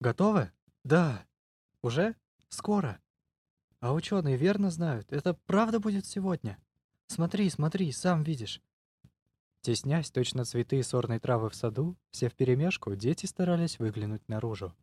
Готовы? Да. Уже? Скоро. А ученые верно знают, это правда будет сегодня. Смотри, смотри, сам видишь. Теснясь точно цветы и сорной травы в саду, все вперемешку дети старались выглянуть наружу.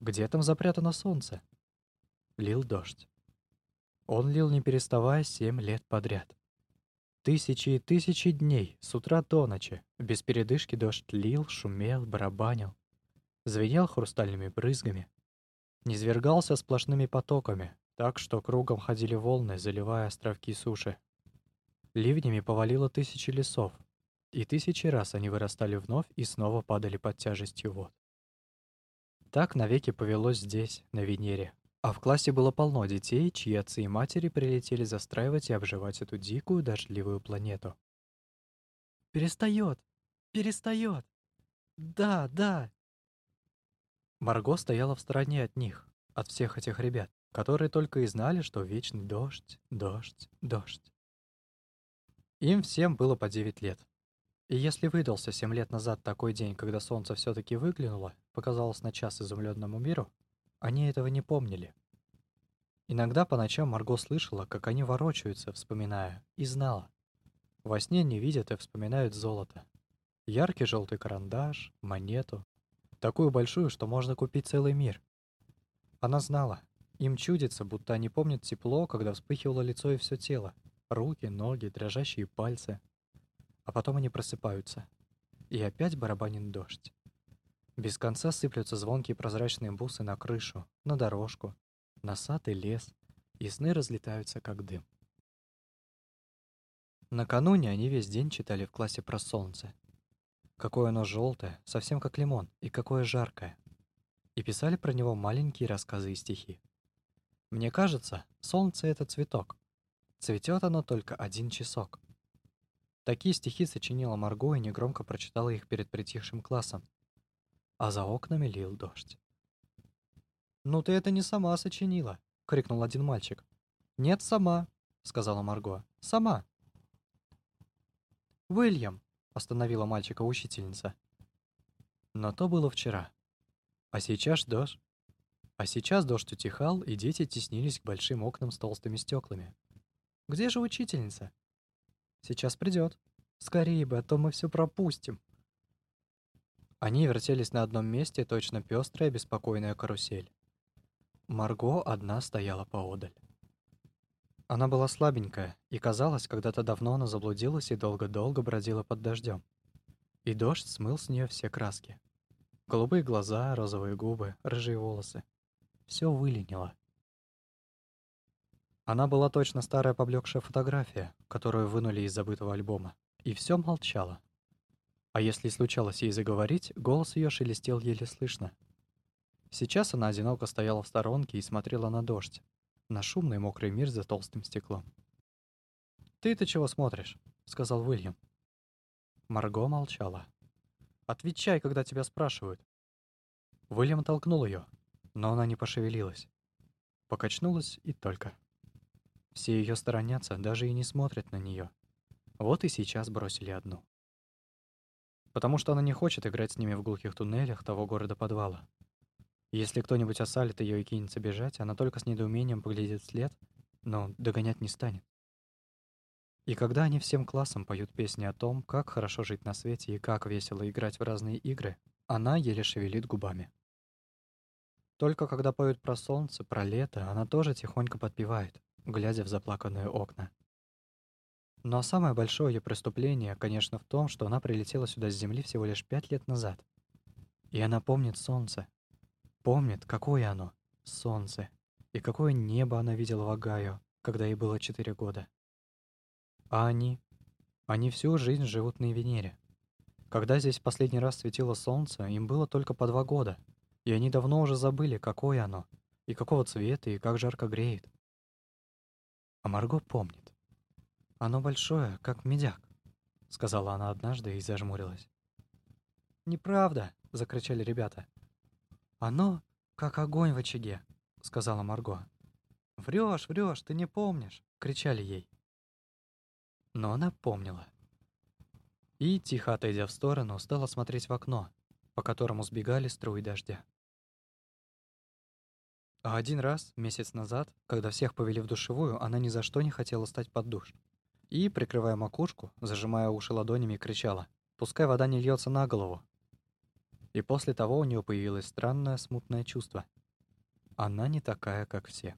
Где там запрятано солнце? Лил дождь. Он лил не переставая семь лет подряд. Тысячи и тысячи дней, с утра до ночи, без передышки дождь лил, шумел, барабанил, звенел хрустальными брызгами, низвергался сплошными потоками, так что кругом ходили волны, заливая островки суши. Ливнями повалило тысячи лесов, и тысячи раз они вырастали вновь и снова падали под тяжестью вод. Так навеки повелось здесь, на Венере, а в классе было полно детей, чьи отцы и матери прилетели застраивать и обживать эту дикую дождливую планету. «Перестает! Перестает! Да, да!» Марго стояла в стороне от них, от всех этих ребят, которые только и знали, что вечный дождь, дождь, дождь. Им всем было по 9 лет. И если выдался 7 лет назад такой день, когда солнце все-таки выглянуло, показалось на час изумленному миру, они этого не помнили. Иногда по ночам Марго слышала, как они ворочаются, вспоминая, и знала. Во сне не видят и вспоминают золото. Яркий желтый карандаш, монету. Такую большую, что можно купить целый мир. Она знала. Им чудится, будто они помнят тепло, когда вспыхивало лицо и все тело. Руки, ноги, дрожащие пальцы. А потом они просыпаются. И опять барабанит дождь. Без конца сыплются звонкие прозрачные бусы на крышу, на дорожку, на сад и лес, и сны разлетаются, как дым. Накануне они весь день читали в классе про солнце. Какое оно желтое, совсем как лимон, и какое жаркое. И писали про него маленькие рассказы и стихи. Мне кажется, солнце — это цветок. Цветет оно только один часок. Такие стихи сочинила Марго и негромко прочитала их перед притихшим классом, а за окнами лил дождь. «Ну ты это не сама сочинила!» — крикнул один мальчик. «Нет, сама!» — сказала Марго. «Сама!» «Уильям!» — остановила мальчика учительница. Но то было вчера. А сейчас дождь. А сейчас дождь утихал, и дети теснились к большим окнам с толстыми стеклами. «Где же учительница?» «Сейчас придет. Скорее бы, а то мы все пропустим!» Они вертелись на одном месте, точно пестрая беспокойная карусель. Марго одна стояла поодаль. Она была слабенькая, и казалось, когда-то давно она заблудилась и долго-долго бродила под дождем. И дождь смыл с нее все краски. Голубые глаза, розовые губы, рыжие волосы. Все выленило. Она была точно старая поблекшая фотография, которую вынули из забытого альбома, и все молчала. А если случалось ей заговорить, голос ее шелестел еле слышно. Сейчас она одиноко стояла в сторонке и смотрела на дождь, на шумный мокрый мир за толстым стеклом. «Ты-то чего смотришь?» — сказал Уильям. Марго молчала. «Отвечай, когда тебя спрашивают». Уильям толкнул ее, но она не пошевелилась. Покачнулась и только. Все ее сторонятся, даже и не смотрят на нее. Вот и сейчас бросили одну потому что она не хочет играть с ними в глухих туннелях того города-подвала. Если кто-нибудь осалит ее и кинется бежать, она только с недоумением поглядит вслед, но догонять не станет. И когда они всем классом поют песни о том, как хорошо жить на свете и как весело играть в разные игры, она еле шевелит губами. Только когда поют про солнце, про лето, она тоже тихонько подпевает, глядя в заплаканные окна. Но самое большое ее преступление, конечно, в том, что она прилетела сюда с Земли всего лишь пять лет назад. И она помнит солнце. Помнит, какое оно, солнце, и какое небо она видела в Огайо, когда ей было четыре года. А они? Они всю жизнь живут на Венере. Когда здесь последний раз светило солнце, им было только по два года, и они давно уже забыли, какое оно, и какого цвета, и как жарко греет. А Марго помнит. «Оно большое, как медяк», — сказала она однажды и зажмурилась. «Неправда!» — закричали ребята. «Оно как огонь в очаге», — сказала Марго. «Врешь, врешь, ты не помнишь!» — кричали ей. Но она помнила. И, тихо отойдя в сторону, стала смотреть в окно, по которому сбегали струи дождя. А один раз, месяц назад, когда всех повели в душевую, она ни за что не хотела стать под душ. И, прикрывая макушку, зажимая уши ладонями, кричала «Пускай вода не льется на голову». И после того у нее появилось странное смутное чувство. Она не такая, как все.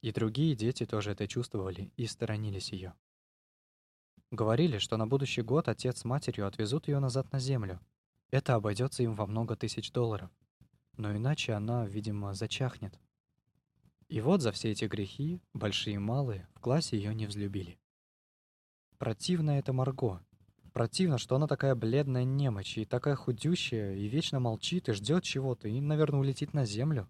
И другие дети тоже это чувствовали и сторонились ее. Говорили, что на будущий год отец с матерью отвезут ее назад на землю. Это обойдется им во много тысяч долларов. Но иначе она, видимо, зачахнет. И вот за все эти грехи, большие и малые, в классе ее не взлюбили. Противно это Марго. Противно, что она такая бледная немочь, и такая худющая, и вечно молчит, и ждет чего-то, и, наверное, улетит на землю.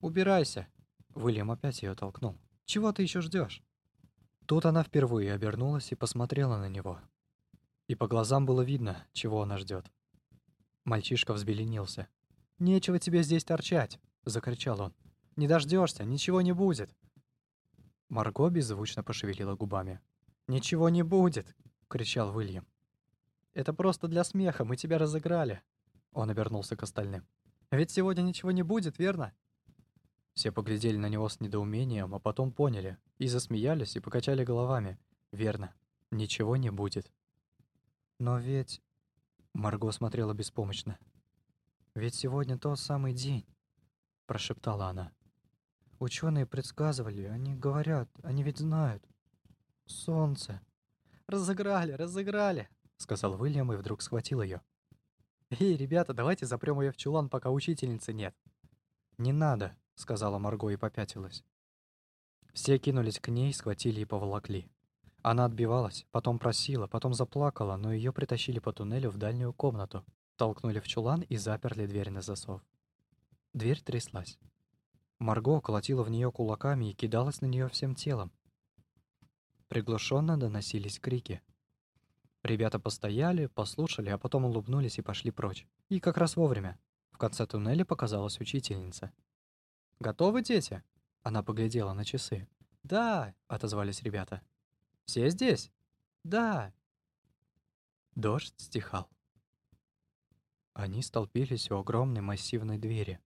«Убирайся!» Уильям опять ее толкнул. «Чего ты еще ждешь?» Тут она впервые обернулась и посмотрела на него. И по глазам было видно, чего она ждет. Мальчишка взбеленился. «Нечего тебе здесь торчать!» — закричал он. «Не дождешься, ничего не будет!» Марго беззвучно пошевелила губами. «Ничего не будет!» — кричал Уильям. «Это просто для смеха, мы тебя разыграли!» Он обернулся к остальным. «Ведь сегодня ничего не будет, верно?» Все поглядели на него с недоумением, а потом поняли, и засмеялись, и покачали головами. «Верно, ничего не будет». «Но ведь...» Марго смотрела беспомощно. «Ведь сегодня тот самый день», — прошептала она. «Ученые предсказывали, они говорят, они ведь знают. Солнце». «Разыграли, разыграли», — сказал Уильям и вдруг схватил ее. «Эй, ребята, давайте запрем ее в чулан, пока учительницы нет». «Не надо», — сказала Марго и попятилась. Все кинулись к ней, схватили и поволокли. Она отбивалась, потом просила, потом заплакала, но ее притащили по туннелю в дальнюю комнату, толкнули в чулан и заперли дверь на засов. Дверь тряслась. Марго колотила в нее кулаками и кидалась на нее всем телом. Приглушенно доносились крики. Ребята постояли, послушали, а потом улыбнулись и пошли прочь. И как раз вовремя. В конце туннеля показалась учительница. «Готовы, дети?» Она поглядела на часы. «Да», — отозвались ребята. «Все здесь?» «Да». Дождь стихал. Они столпились у огромной массивной двери.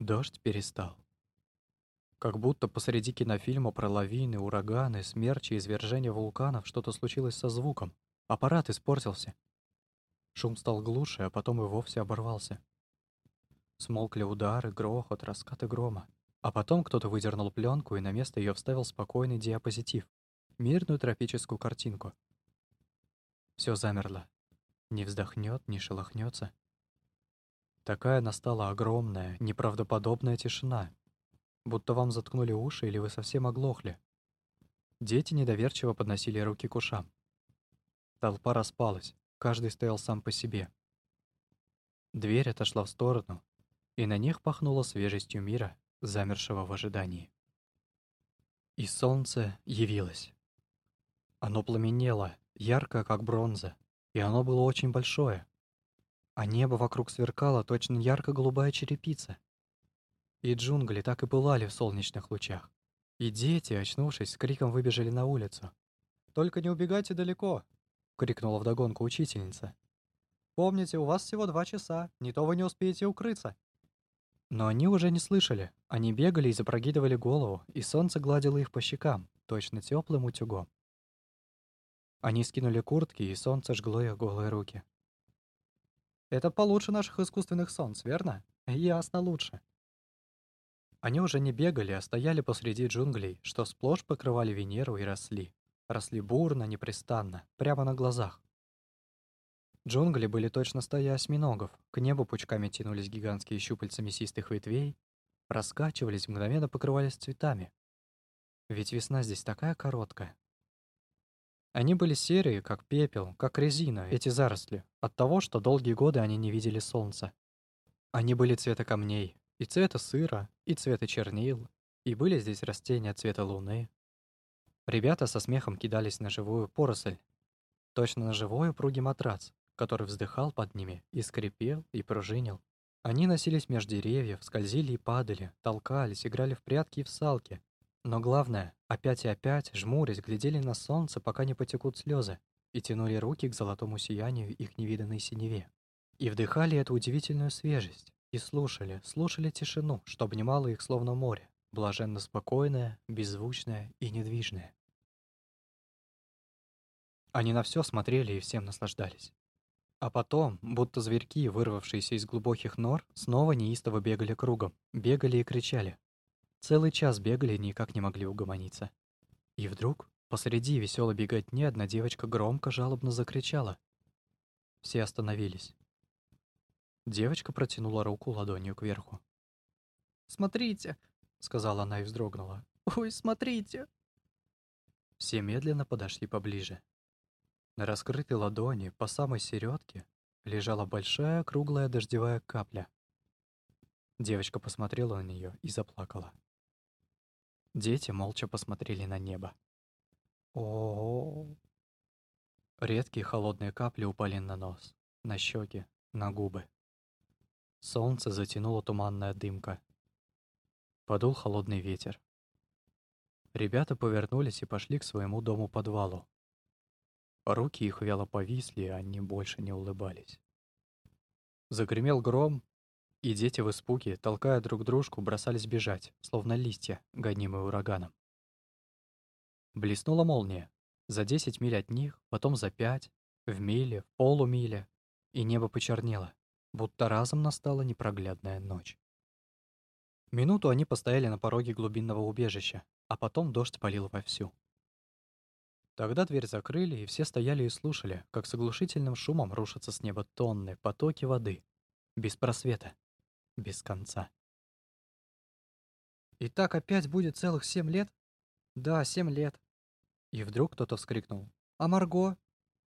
Дождь перестал. Как будто посреди кинофильма про лавины, ураганы, смерчи извержения вулканов что-то случилось со звуком. Аппарат испортился. Шум стал глуше, а потом и вовсе оборвался. Смолкли удары, грохот, раскаты грома. А потом кто-то выдернул пленку и на место ее вставил спокойный диапозитив. Мирную тропическую картинку. Все замерло. Не вздохнет, не шелохнется. Такая настала огромная, неправдоподобная тишина. Будто вам заткнули уши или вы совсем оглохли. Дети недоверчиво подносили руки к ушам. Толпа распалась, каждый стоял сам по себе. Дверь отошла в сторону, и на них пахнуло свежестью мира, замершего в ожидании. И солнце явилось. Оно пламенело, ярко, как бронза, и оно было очень большое. А небо вокруг сверкало точно ярко-голубая черепица. И джунгли так и пылали в солнечных лучах. И дети, очнувшись, с криком выбежали на улицу. «Только не убегайте далеко!» — крикнула вдогонку учительница. «Помните, у вас всего два часа, не то вы не успеете укрыться!» Но они уже не слышали. Они бегали и запрогидывали голову, и солнце гладило их по щекам, точно теплым утюгом. Они скинули куртки, и солнце жгло их голые руки. «Это получше наших искусственных солнц, верно? Ясно лучше». Они уже не бегали, а стояли посреди джунглей, что сплошь покрывали Венеру и росли. Росли бурно, непрестанно, прямо на глазах. Джунгли были точно стая осьминогов, к небу пучками тянулись гигантские щупальца мясистых ветвей, раскачивались, мгновенно покрывались цветами. Ведь весна здесь такая короткая. Они были серые, как пепел, как резина, эти заросли, от того, что долгие годы они не видели солнца. Они были цвета камней, и цвета сыра, и цвета чернил, и были здесь растения цвета луны. Ребята со смехом кидались на живую поросль, точно на живой упругий матрац, который вздыхал под ними и скрипел, и пружинил. Они носились между деревьев, скользили и падали, толкались, играли в прятки и в салки. Но главное, опять и опять, жмурясь, глядели на солнце, пока не потекут слезы, и тянули руки к золотому сиянию их невиданной синеве. И вдыхали эту удивительную свежесть, И слушали, слушали тишину, что обнимало их словно море, блаженно спокойное, беззвучное и недвижное. Они на все смотрели и всем наслаждались. А потом, будто зверьки, вырвавшиеся из глубоких нор, снова неистово бегали кругом, бегали и кричали. Целый час бегали и никак не могли угомониться. И вдруг, посреди веселой беготни, одна девочка громко, жалобно закричала. Все остановились. Девочка протянула руку ладонью кверху. «Смотрите!» — сказала она и вздрогнула. «Ой, смотрите!» Все медленно подошли поближе. На раскрытой ладони, по самой середке, лежала большая круглая дождевая капля. Девочка посмотрела на нее и заплакала. Дети молча посмотрели на небо. о, -о, -о. Редкие холодные капли упали на нос, на щеки, на губы. Солнце затянуло туманная дымка. Подул холодный ветер. Ребята повернулись и пошли к своему дому-подвалу, Руки их вяло повисли, и они больше не улыбались. Загремел гром, и дети в испуге, толкая друг дружку, бросались бежать, словно листья, гонимые ураганом. Блеснула молния. За десять миль от них, потом за пять, в миле, в полумиле, и небо почернело, будто разом настала непроглядная ночь. Минуту они постояли на пороге глубинного убежища, а потом дождь полил вовсю. Тогда дверь закрыли, и все стояли и слушали, как с оглушительным шумом рушатся с неба тонны, потоки воды. Без просвета. Без конца. «И так опять будет целых семь лет?» «Да, семь лет». И вдруг кто-то вскрикнул. «А Марго?»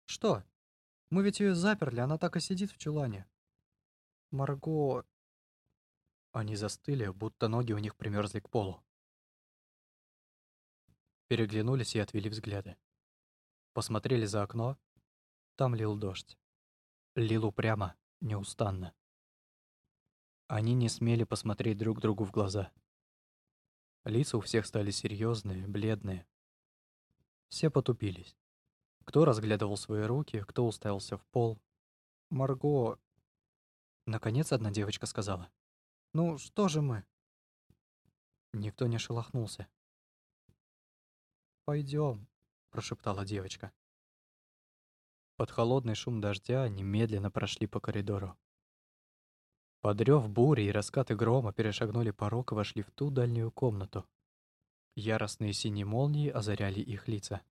«Что? Мы ведь ее заперли, она так и сидит в чулане». «Марго...» Они застыли, будто ноги у них примерзли к полу. Переглянулись и отвели взгляды. Посмотрели за окно. Там лил дождь. Лил упрямо, неустанно. Они не смели посмотреть друг другу в глаза. Лица у всех стали серьезные, бледные. Все потупились. Кто разглядывал свои руки, кто уставился в пол. «Марго...» Наконец одна девочка сказала. «Ну, что же мы?» Никто не шелохнулся. «Пойдем», прошептала девочка. Под холодный шум дождя они медленно прошли по коридору. Под рев бури и раскаты грома перешагнули порог и вошли в ту дальнюю комнату. Яростные синие молнии озаряли их лица.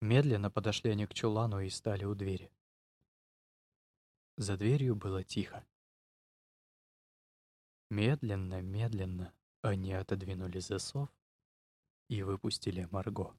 Медленно подошли они к чулану и стали у двери. За дверью было тихо. Медленно, медленно они отодвинули засов и выпустили Марго.